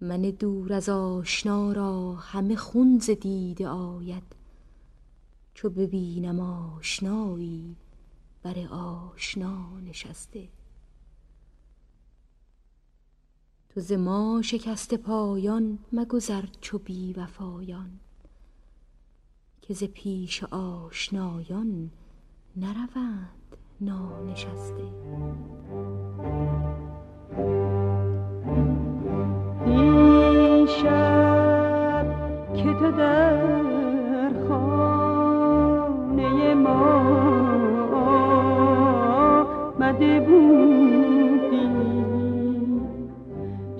من دور از آشنا را همه خون ز دیده آید. چو ببینم آشنایی بر آشنا نشسته. تو ز ما شکسته پایان مگذر چو بی وفایان که ز پیش آشنایان نروند نانشسته.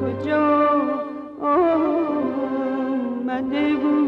کجا آمده بود؟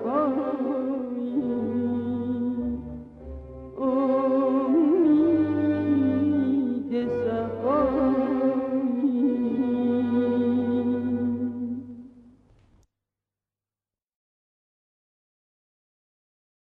Safo.